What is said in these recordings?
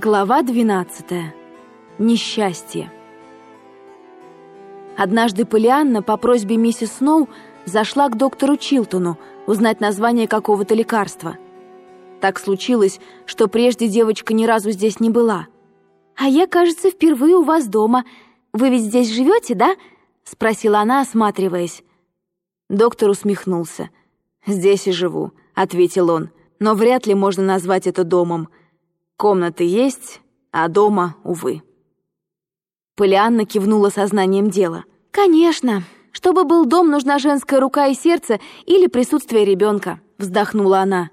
Глава 12. Несчастье. Однажды Полианна по просьбе миссис Сноу зашла к доктору Чилтону узнать название какого-то лекарства. Так случилось, что прежде девочка ни разу здесь не была. «А я, кажется, впервые у вас дома. Вы ведь здесь живете, да?» — спросила она, осматриваясь. Доктор усмехнулся. «Здесь и живу», — ответил он, «но вряд ли можно назвать это домом». Комнаты есть, а дома, увы. Полианна кивнула сознанием дела. «Конечно. Чтобы был дом, нужна женская рука и сердце или присутствие ребенка», — вздохнула она.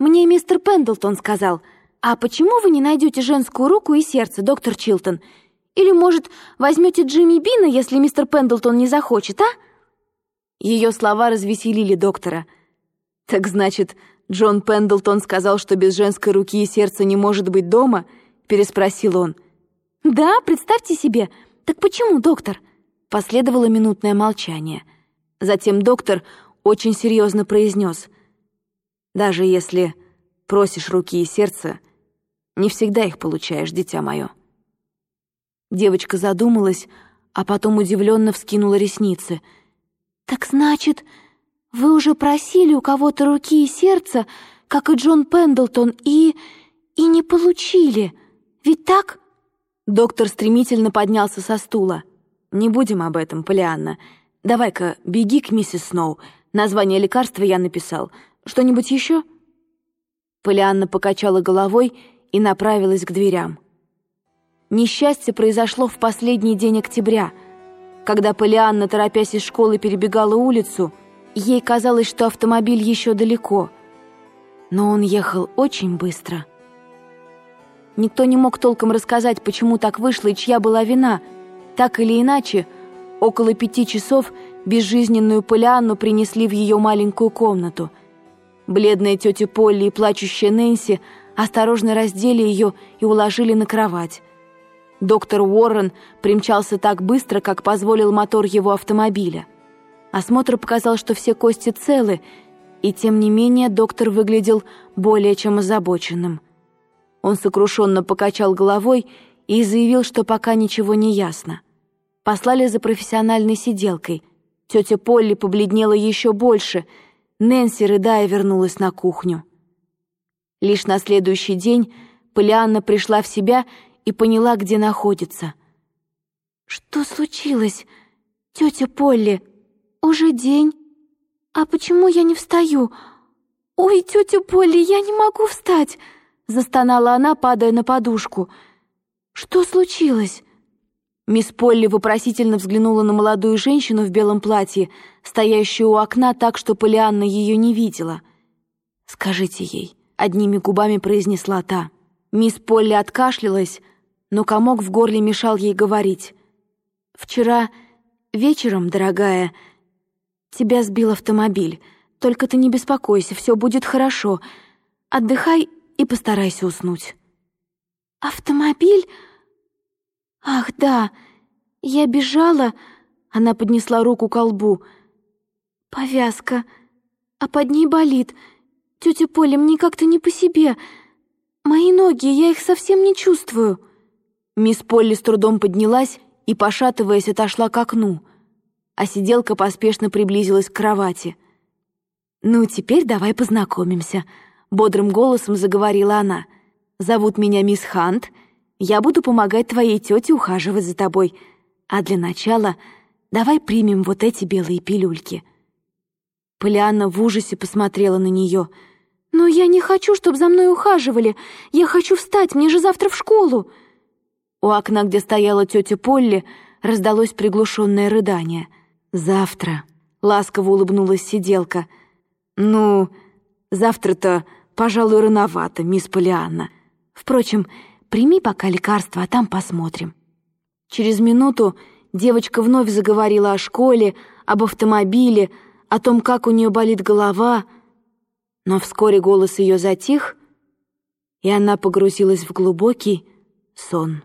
«Мне мистер Пендлтон сказал, а почему вы не найдете женскую руку и сердце, доктор Чилтон? Или, может, возьмете Джимми Бина, если мистер Пендлтон не захочет, а?» Ее слова развеселили доктора. «Так значит, Джон Пендлтон сказал, что без женской руки и сердца не может быть дома?» — переспросил он. «Да, представьте себе. Так почему, доктор?» Последовало минутное молчание. Затем доктор очень серьезно произнес. «Даже если просишь руки и сердца, не всегда их получаешь, дитя мое». Девочка задумалась, а потом удивленно вскинула ресницы. «Так значит...» Вы уже просили у кого-то руки и сердца, как и Джон Пендлтон, и... и не получили. Ведь так?» Доктор стремительно поднялся со стула. «Не будем об этом, Полианна. Давай-ка беги к миссис Сноу. Название лекарства я написал. Что-нибудь еще?» Полианна покачала головой и направилась к дверям. Несчастье произошло в последний день октября, когда Полианна, торопясь из школы, перебегала улицу — Ей казалось, что автомобиль еще далеко, но он ехал очень быстро. Никто не мог толком рассказать, почему так вышло и чья была вина. Так или иначе, около пяти часов безжизненную Полианну принесли в ее маленькую комнату. Бледная тетя Полли и плачущая Нэнси осторожно раздели ее и уложили на кровать. Доктор Уоррен примчался так быстро, как позволил мотор его автомобиля. Осмотр показал, что все кости целы, и тем не менее доктор выглядел более чем озабоченным. Он сокрушенно покачал головой и заявил, что пока ничего не ясно. Послали за профессиональной сиделкой. Тетя Полли побледнела еще больше. Нэнси, рыдая, вернулась на кухню. Лишь на следующий день Полианна пришла в себя и поняла, где находится. «Что случилось, тетя Полли?» «Уже день. А почему я не встаю? Ой, тетя Полли, я не могу встать!» Застонала она, падая на подушку. «Что случилось?» Мисс Полли вопросительно взглянула на молодую женщину в белом платье, стоящую у окна так, что Полианна ее не видела. «Скажите ей», — одними губами произнесла та. Мисс Полли откашлялась, но комок в горле мешал ей говорить. «Вчера вечером, дорогая, Тебя сбил автомобиль. Только ты не беспокойся, все будет хорошо. Отдыхай и постарайся уснуть». «Автомобиль? Ах, да. Я бежала...» Она поднесла руку к лбу. «Повязка. А под ней болит. Тетя Поля, мне как-то не по себе. Мои ноги, я их совсем не чувствую». Мисс Полли с трудом поднялась и, пошатываясь, отошла к окну а сиделка поспешно приблизилась к кровати. «Ну, теперь давай познакомимся», — бодрым голосом заговорила она. «Зовут меня мисс Хант. Я буду помогать твоей тете ухаживать за тобой. А для начала давай примем вот эти белые пилюльки». Полианна в ужасе посмотрела на нее. «Но я не хочу, чтобы за мной ухаживали. Я хочу встать, мне же завтра в школу». У окна, где стояла тетя Полли, раздалось приглушенное рыдание — «Завтра», — ласково улыбнулась сиделка. «Ну, завтра-то, пожалуй, рановато, мисс Полианна. Впрочем, прими пока лекарство, а там посмотрим». Через минуту девочка вновь заговорила о школе, об автомобиле, о том, как у нее болит голова, но вскоре голос ее затих, и она погрузилась в глубокий сон.